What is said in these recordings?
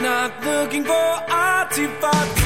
Not looking for artifact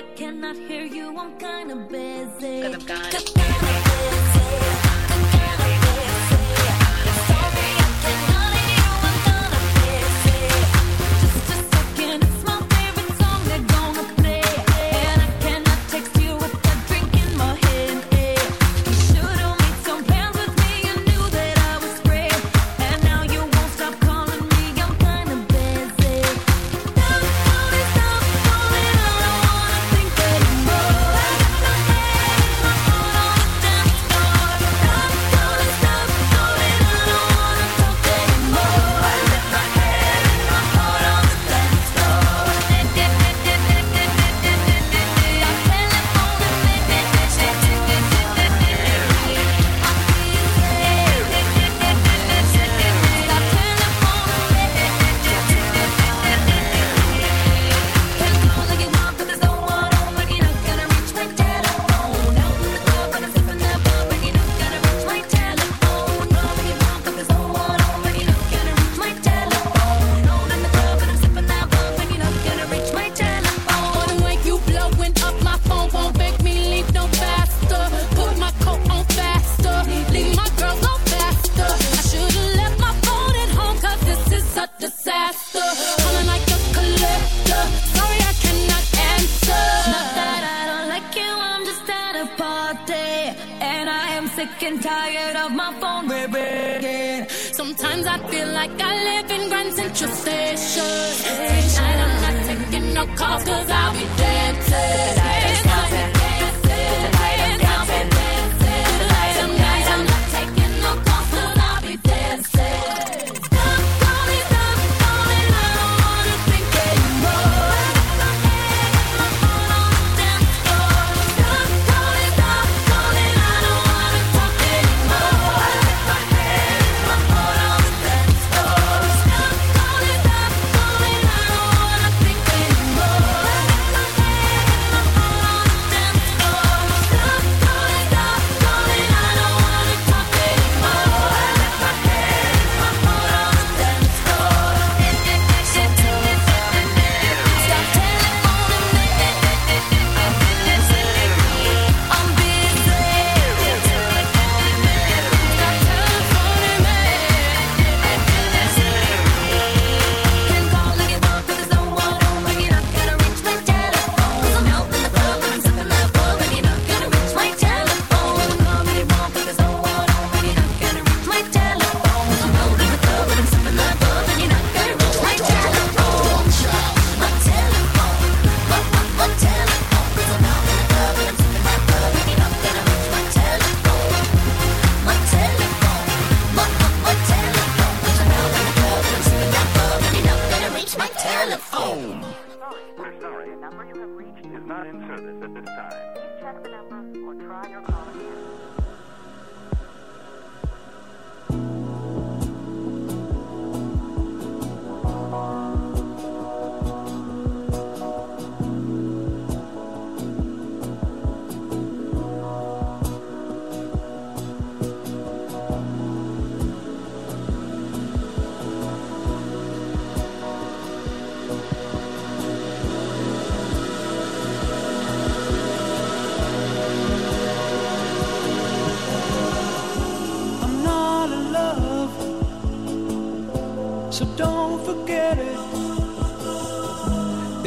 I cannot hear you. I'm kinda busy. Cause I'm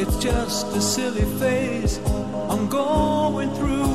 It's just a silly phase I'm going through.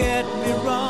Get me wrong,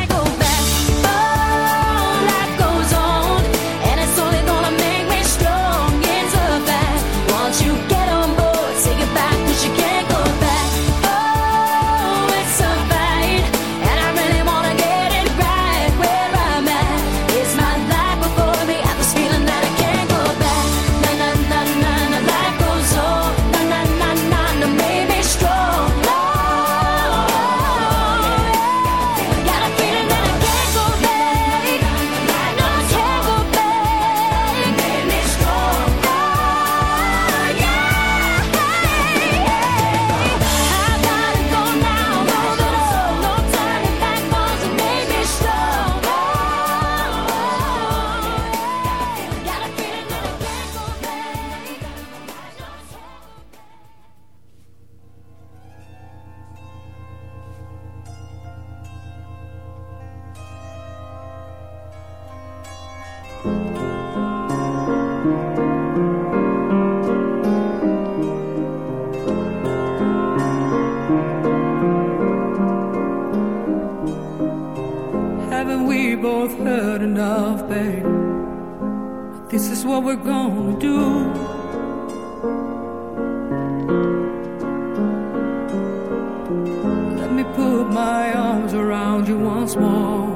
around you once more.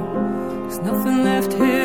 There's nothing left here.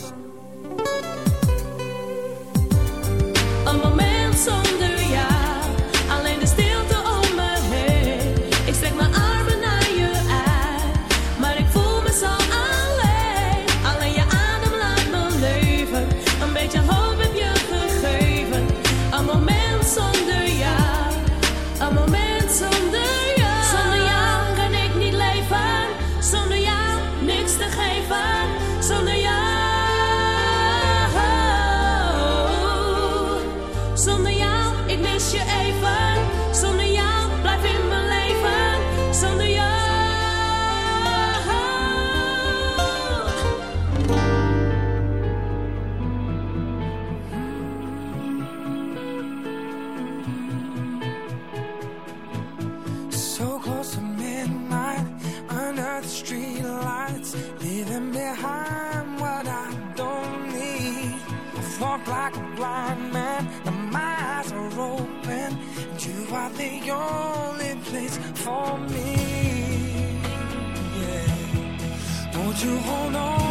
the only place for me. Yeah. Won't you hold on?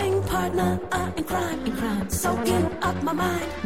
loving partner. I'm in crime, in crime, soaking up my mind,